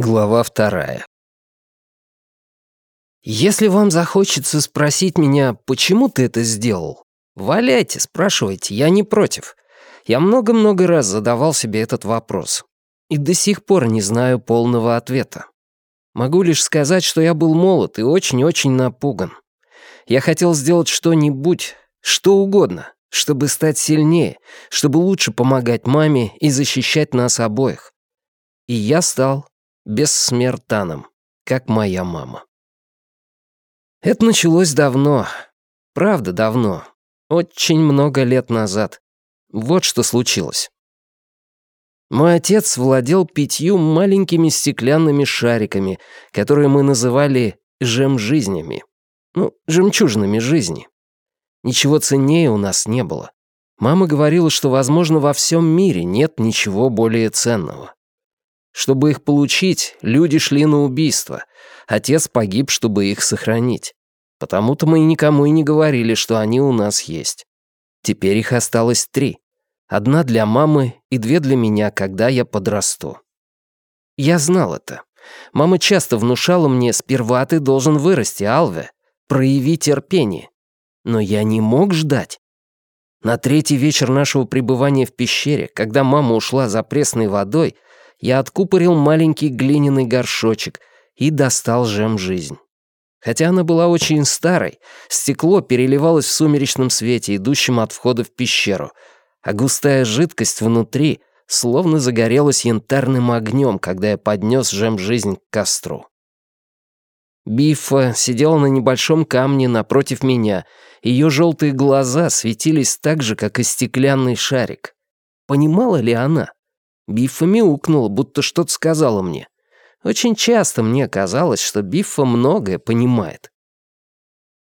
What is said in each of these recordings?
Глава вторая. Если вам захочется спросить меня, почему ты это сделал, валяйте, спрашивайте, я не против. Я много-много раз задавал себе этот вопрос. И до сих пор не знаю полного ответа. Могу лишь сказать, что я был молод и очень-очень напуган. Я хотел сделать что-нибудь, что угодно, чтобы стать сильнее, чтобы лучше помогать маме и защищать нас обоих. И я стал бессмертаном, как моя мама. Это началось давно. Правда, давно. Очень много лет назад. Вот что случилось. Мой отец владел пятью маленькими стеклянными шариками, которые мы называли жемжизнями. Ну, жемчужными жизни. Ничего ценнее у нас не было. Мама говорила, что, возможно, во всем мире нет ничего более ценного. Чтобы их получить, люди шли на убийство. Отец погиб, чтобы их сохранить. Потому-то мы никому и не говорили, что они у нас есть. Теперь их осталось три. Одна для мамы и две для меня, когда я подрасту. Я знал это. Мама часто внушала мне, сперва ты должен вырасти, Алве. Прояви терпение. Но я не мог ждать. На третий вечер нашего пребывания в пещере, когда мама ушла за пресной водой, я откупорил маленький глиняный горшочек и достал жем-жизнь. Хотя она была очень старой, стекло переливалось в сумеречном свете, идущем от входа в пещеру, а густая жидкость внутри словно загорелась янтарным огнем, когда я поднес жем-жизнь к костру. Бифа сидела на небольшом камне напротив меня, ее желтые глаза светились так же, как и стеклянный шарик. Понимала ли она? Биффа мяукнула, будто что-то сказала мне. Очень часто мне казалось, что Биффа многое понимает.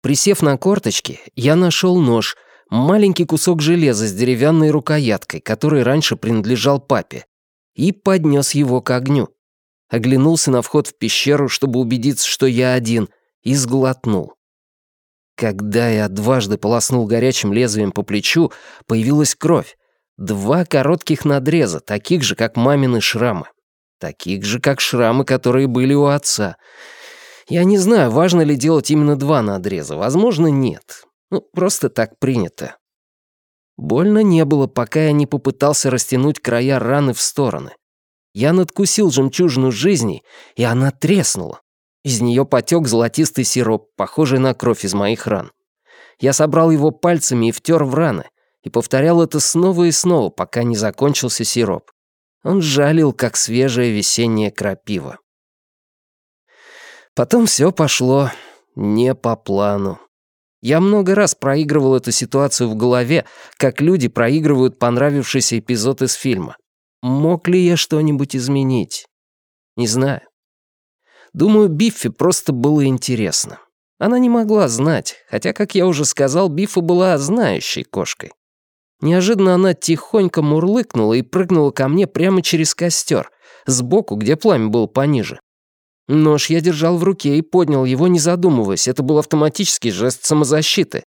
Присев на корточки, я нашел нож, маленький кусок железа с деревянной рукояткой, который раньше принадлежал папе, и поднес его к огню. Оглянулся на вход в пещеру, чтобы убедиться, что я один, и сглотнул. Когда я дважды полоснул горячим лезвием по плечу, появилась кровь, Два коротких надреза, таких же, как мамины шрамы. Таких же, как шрамы, которые были у отца. Я не знаю, важно ли делать именно два надреза. Возможно, нет. Ну, просто так принято. Больно не было, пока я не попытался растянуть края раны в стороны. Я надкусил жемчужину жизни, и она треснула. Из нее потек золотистый сироп, похожий на кровь из моих ран. Я собрал его пальцами и втер в раны, и повторял это снова и снова, пока не закончился сироп. Он жалил, как свежая весенняя крапива. Потом все пошло не по плану. Я много раз проигрывал эту ситуацию в голове, как люди проигрывают понравившийся эпизод из фильма. Мог ли я что-нибудь изменить? Не знаю. Думаю, Биффи просто было интересно. Она не могла знать, хотя, как я уже сказал, Биффа была знающей кошкой. Неожиданно она тихонько мурлыкнула и прыгнула ко мне прямо через костер, сбоку, где пламя было пониже. Нож я держал в руке и поднял его, не задумываясь. Это был автоматический жест самозащиты.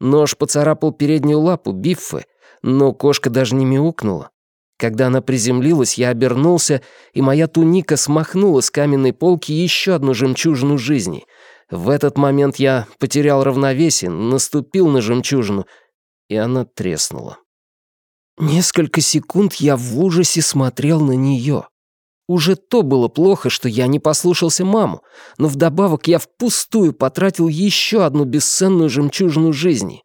Нож поцарапал переднюю лапу Биффы, но кошка даже не мяукнула. Когда она приземлилась, я обернулся, и моя туника смахнула с каменной полки еще одну жемчужину жизни. В этот момент я потерял равновесие, наступил на жемчужину — и она треснула. Несколько секунд я в ужасе смотрел на нее. Уже то было плохо, что я не послушался маму, но вдобавок я впустую потратил еще одну бесценную жемчужину жизни.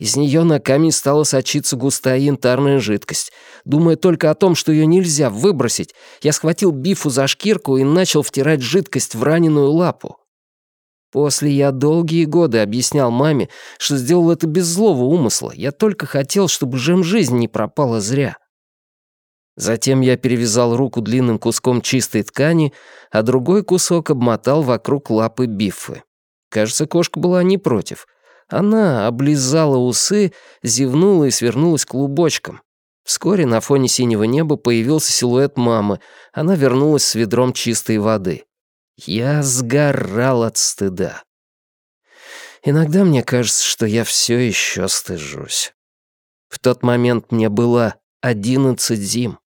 Из нее на камень стала сочиться густая янтарная жидкость. Думая только о том, что ее нельзя выбросить, я схватил Бифу за шкирку и начал втирать жидкость в раненую лапу. После я долгие годы объяснял маме, что сделал это без злого умысла. Я только хотел, чтобы жем жизни не пропала зря. Затем я перевязал руку длинным куском чистой ткани, а другой кусок обмотал вокруг лапы Биффы. Кажется, кошка была не против. Она облизала усы, зевнула и свернулась клубочком. Вскоре на фоне синего неба появился силуэт мамы. Она вернулась с ведром чистой воды. Я сгорал от стыда. Иногда мне кажется, что я все еще стыжусь. В тот момент мне было одиннадцать зим.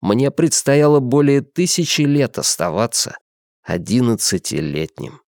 мне предстояло более тысячи лет оставаться одиннадцатилетним.